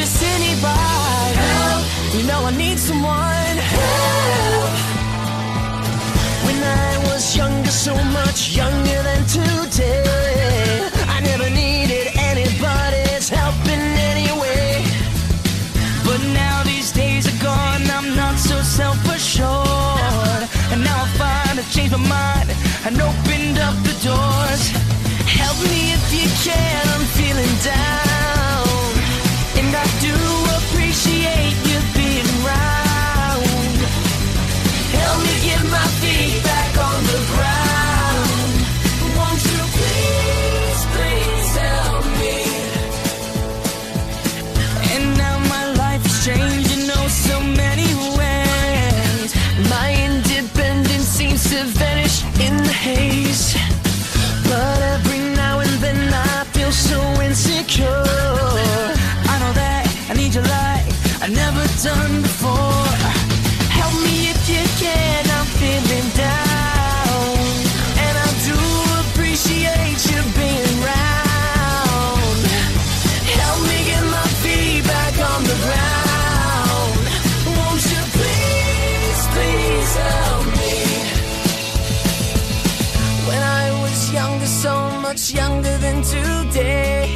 just anybody. Help. You know I need someone. Help. When I was younger, so much younger than today, I never needed anybody's help in any way. But now these days are gone, I'm not so self-assured. And now I find I've changed my mind I opened done before. Help me if you can, I'm feeling down. And I do appreciate you being around. Help me get my feet back on the ground. Won't you please, please help me? When I was younger, so much younger than today,